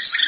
you